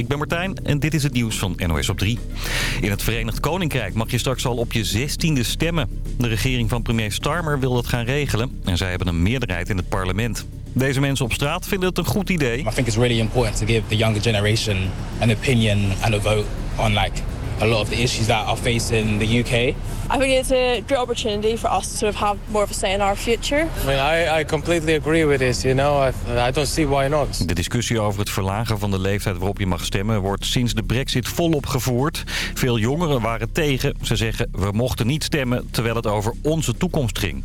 Ik ben Martijn en dit is het nieuws van NOS op 3. In het Verenigd Koninkrijk mag je straks al op je 16e stemmen. De regering van premier Starmer wil dat gaan regelen en zij hebben een meerderheid in het parlement. Deze mensen op straat vinden het een goed idee. I think it's really important to give the younger generation an opinion and a vote on like a lot of the issues that are faced in the UK. I think it's a great opportunity for us to sort of have more of a say in our future. I mean, I, I completely agree with this, you know. I, I don't see why not. De discussie over het verlagen van de leeftijd waarop je mag stemmen... wordt sinds de brexit volop gevoerd. Veel jongeren waren tegen. Ze zeggen, we mochten niet stemmen terwijl het over onze toekomst ging.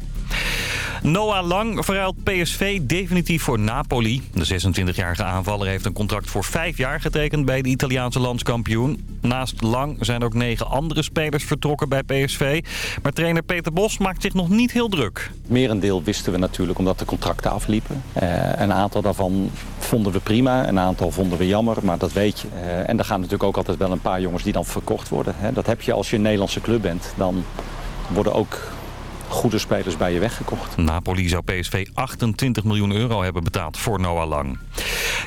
Noah Lang verruilt PSV definitief voor Napoli. De 26-jarige aanvaller heeft een contract voor vijf jaar getekend bij de Italiaanse landskampioen. Naast Lang zijn ook negen andere spelers vertrokken bij PSV. Maar trainer Peter Bos maakt zich nog niet heel druk. Merendeel wisten we natuurlijk omdat de contracten afliepen. Eh, een aantal daarvan vonden we prima, een aantal vonden we jammer, maar dat weet je. Eh, en er gaan natuurlijk ook altijd wel een paar jongens die dan verkocht worden. Hè. Dat heb je als je een Nederlandse club bent. Dan worden ook goede spelers bij je weggekocht. Napoli zou PSV 28 miljoen euro hebben betaald voor Noah Lang.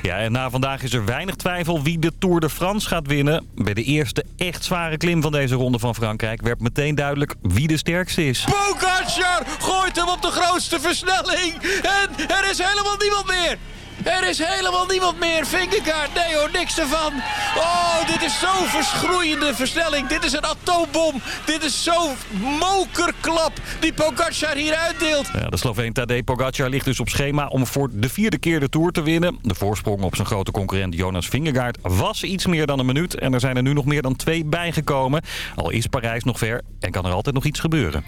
Ja, en na vandaag is er weinig twijfel wie de Tour de France gaat winnen. Bij de eerste echt zware klim van deze ronde van Frankrijk werd meteen duidelijk wie de sterkste is. Pogacar gooit hem op de grootste versnelling. En er is helemaal niemand meer. Er is helemaal niemand meer. Vingegaard, nee hoor, niks ervan. Oh, dit is zo'n verschroeiende versnelling. Dit is een atoombom. Dit is zo'n mokerklap die Pogacar hier uitdeelt. Ja, de Sloveen Tadej Pogacar ligt dus op schema om voor de vierde keer de Tour te winnen. De voorsprong op zijn grote concurrent Jonas Vingegaard was iets meer dan een minuut. En er zijn er nu nog meer dan twee bijgekomen. Al is Parijs nog ver en kan er altijd nog iets gebeuren.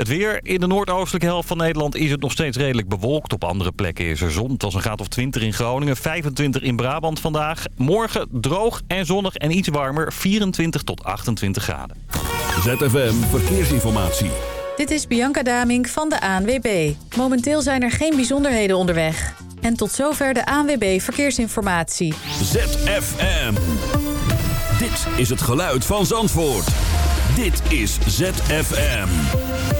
Het weer. In de noordoostelijke helft van Nederland is het nog steeds redelijk bewolkt. Op andere plekken is er zon. Het was een graad of 20 in Groningen, 25 in Brabant vandaag. Morgen droog en zonnig en iets warmer, 24 tot 28 graden. ZFM Verkeersinformatie. Dit is Bianca Damink van de ANWB. Momenteel zijn er geen bijzonderheden onderweg. En tot zover de ANWB Verkeersinformatie. ZFM. Dit is het geluid van Zandvoort. Dit is ZFM.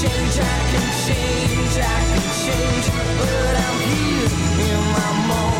change, I can change, I can change, but I'm here in my moment.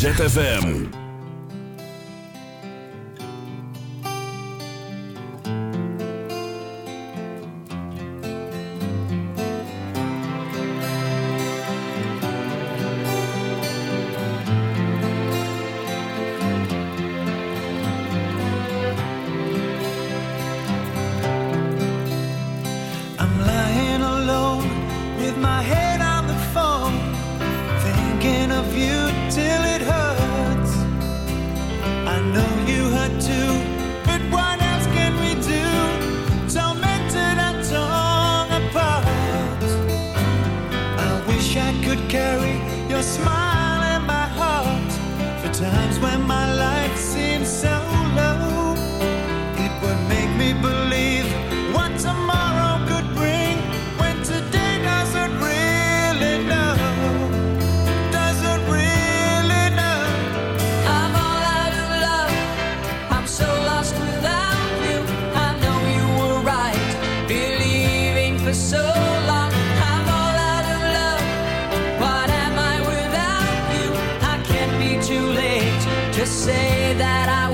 ZFM. That I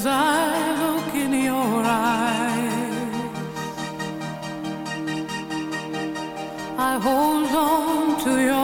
as I look in your eyes. I hold on to your.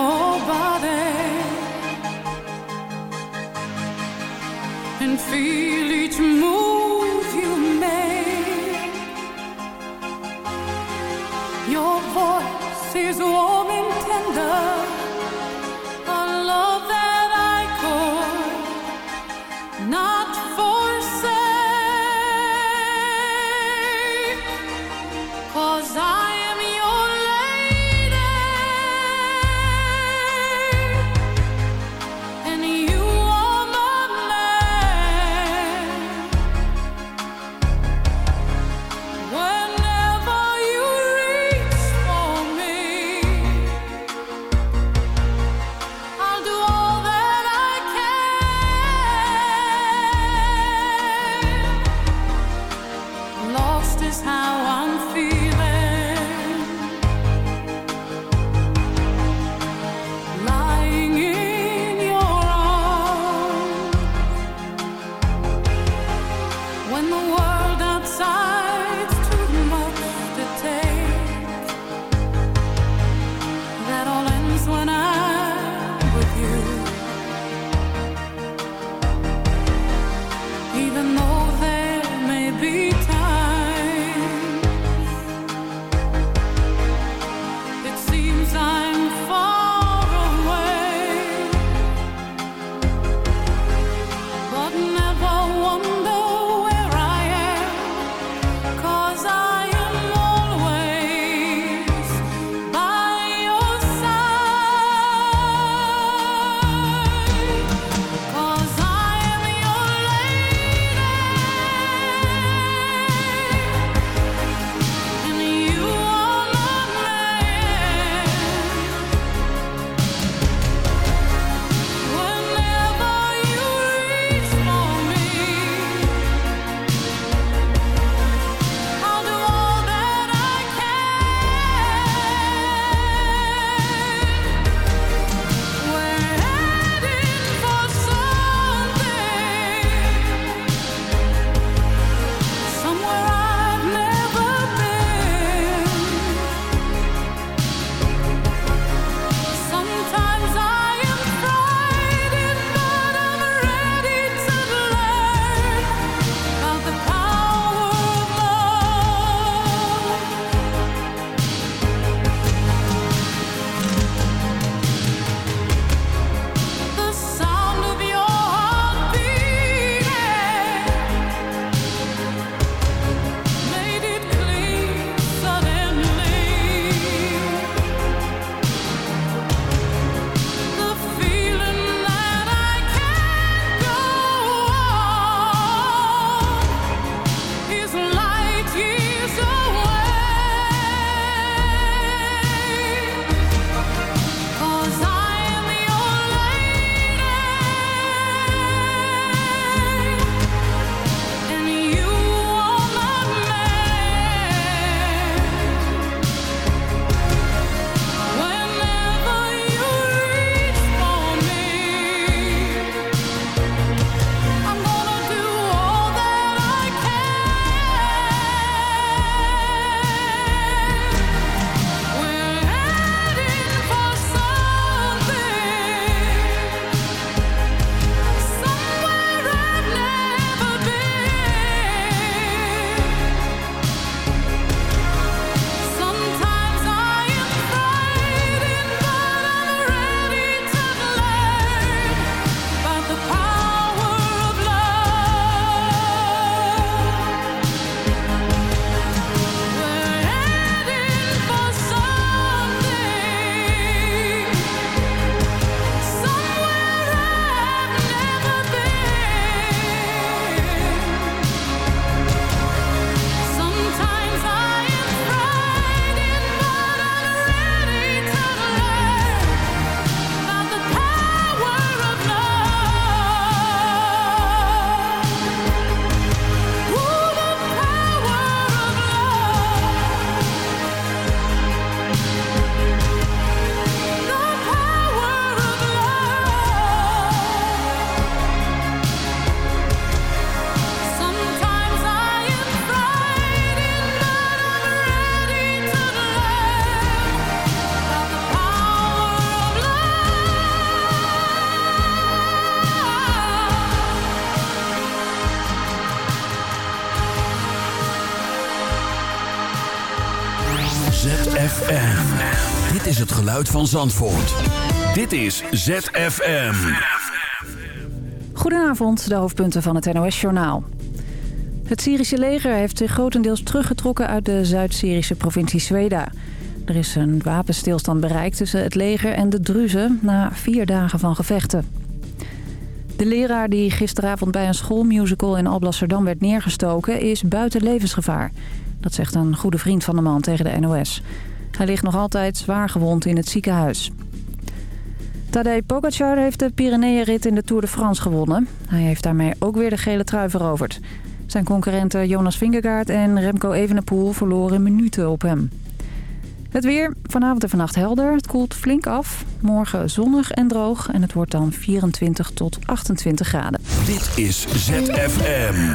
Van Zandvoort. Dit is ZFM. Goedenavond, de hoofdpunten van het NOS-journaal. Het Syrische leger heeft zich grotendeels teruggetrokken uit de Zuid-Syrische provincie Sweda. Er is een wapenstilstand bereikt tussen het leger en de Druzen na vier dagen van gevechten. De leraar die gisteravond bij een schoolmusical in Alblasserdam werd neergestoken is buiten levensgevaar. Dat zegt een goede vriend van de man tegen de NOS. Hij ligt nog altijd zwaar gewond in het ziekenhuis. Tadej Pogacar heeft de Pyreneeënrit in de Tour de France gewonnen. Hij heeft daarmee ook weer de gele trui veroverd. Zijn concurrenten Jonas Vingegaard en Remco Evenepoel verloren minuten op hem. Het weer, vanavond en vannacht helder. Het koelt flink af. Morgen zonnig en droog en het wordt dan 24 tot 28 graden. Dit is ZFM.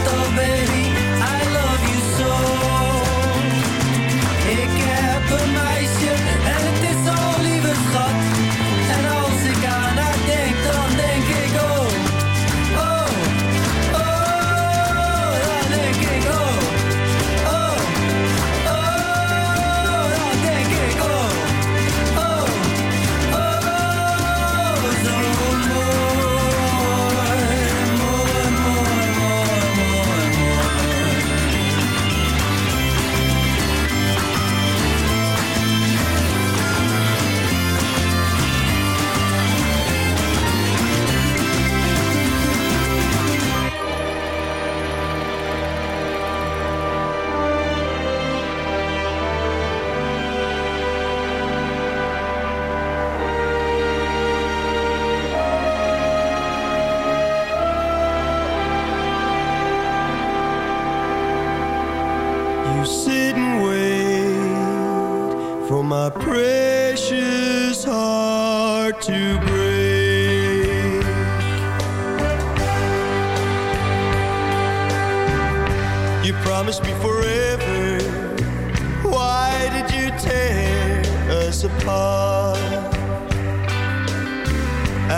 us apart?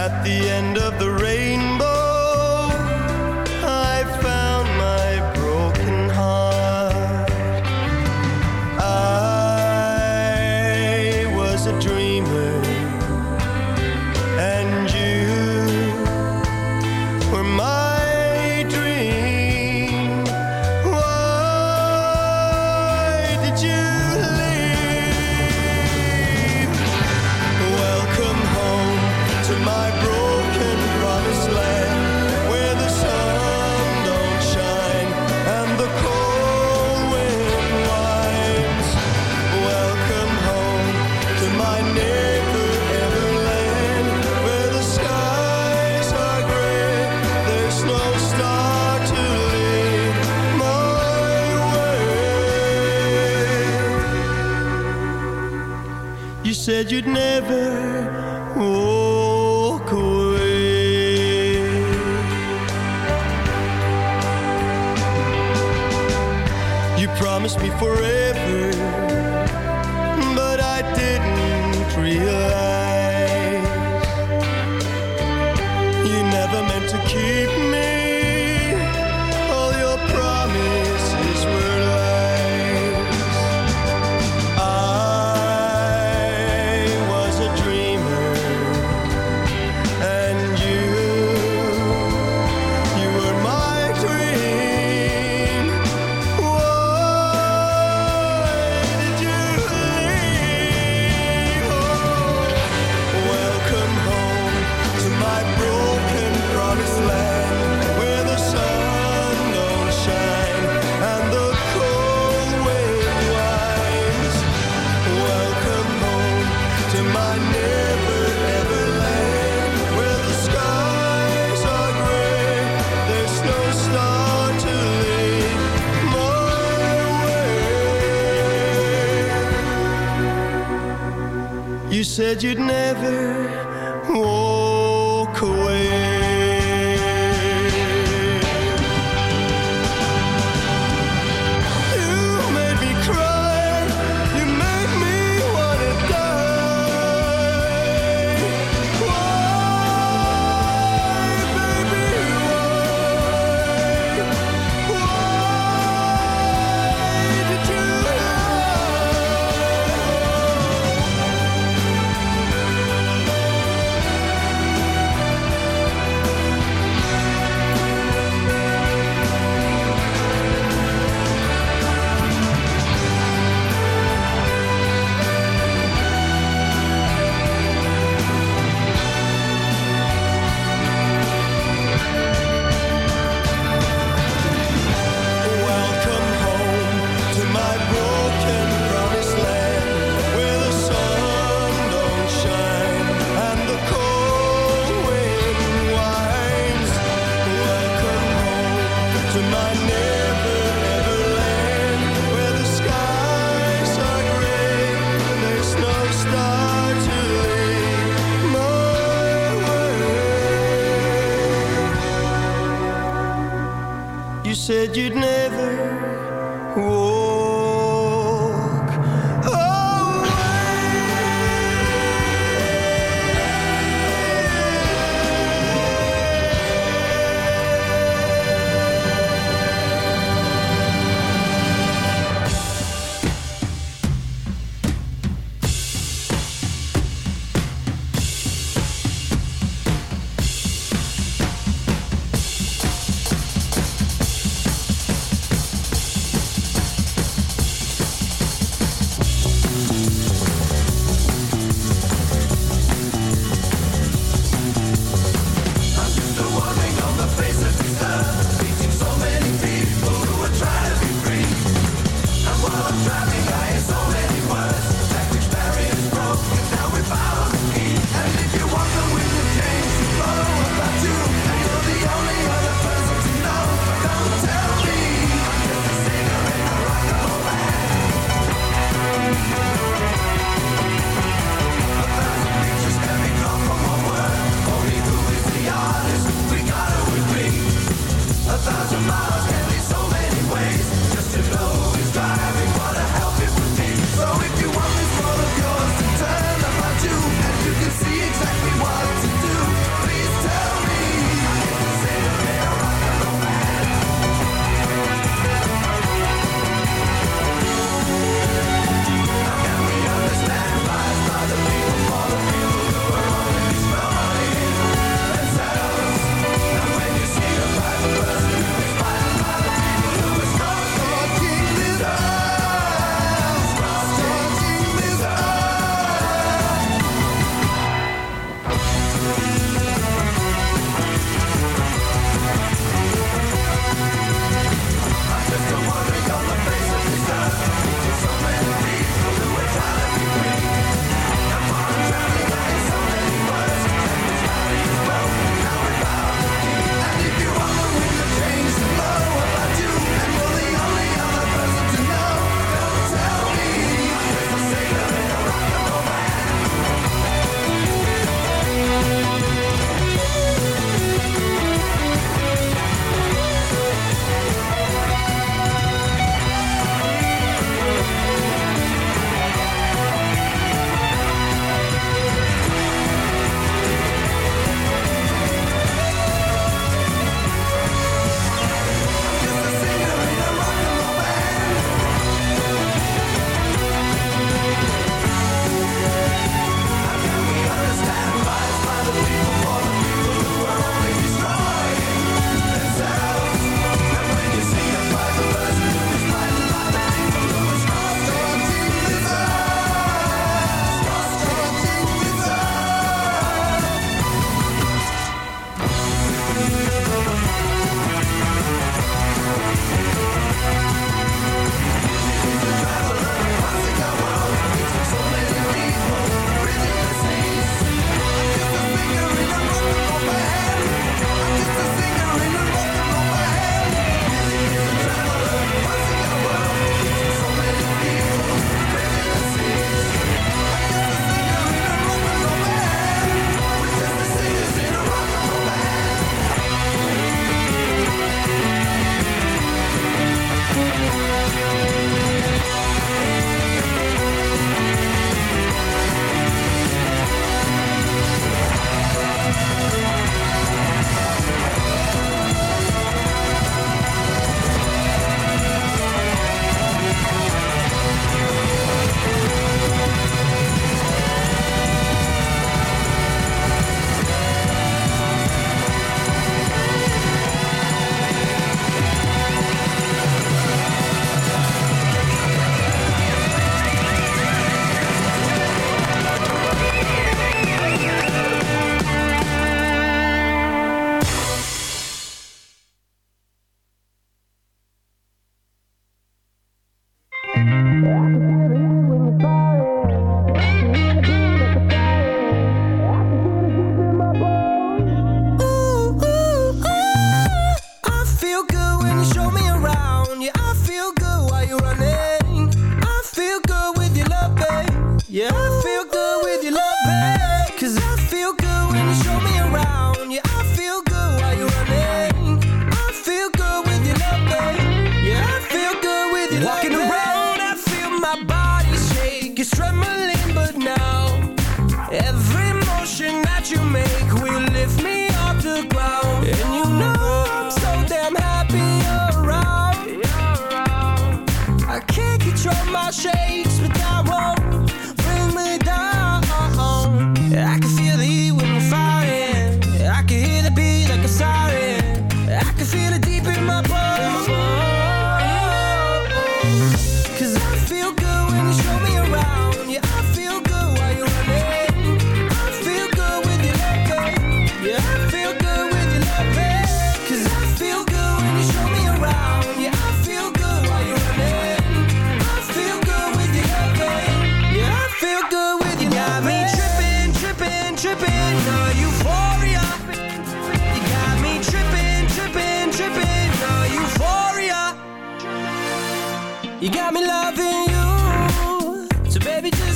At the end of the rainbow, You never walk away. You promised me forever, said you'd never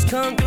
come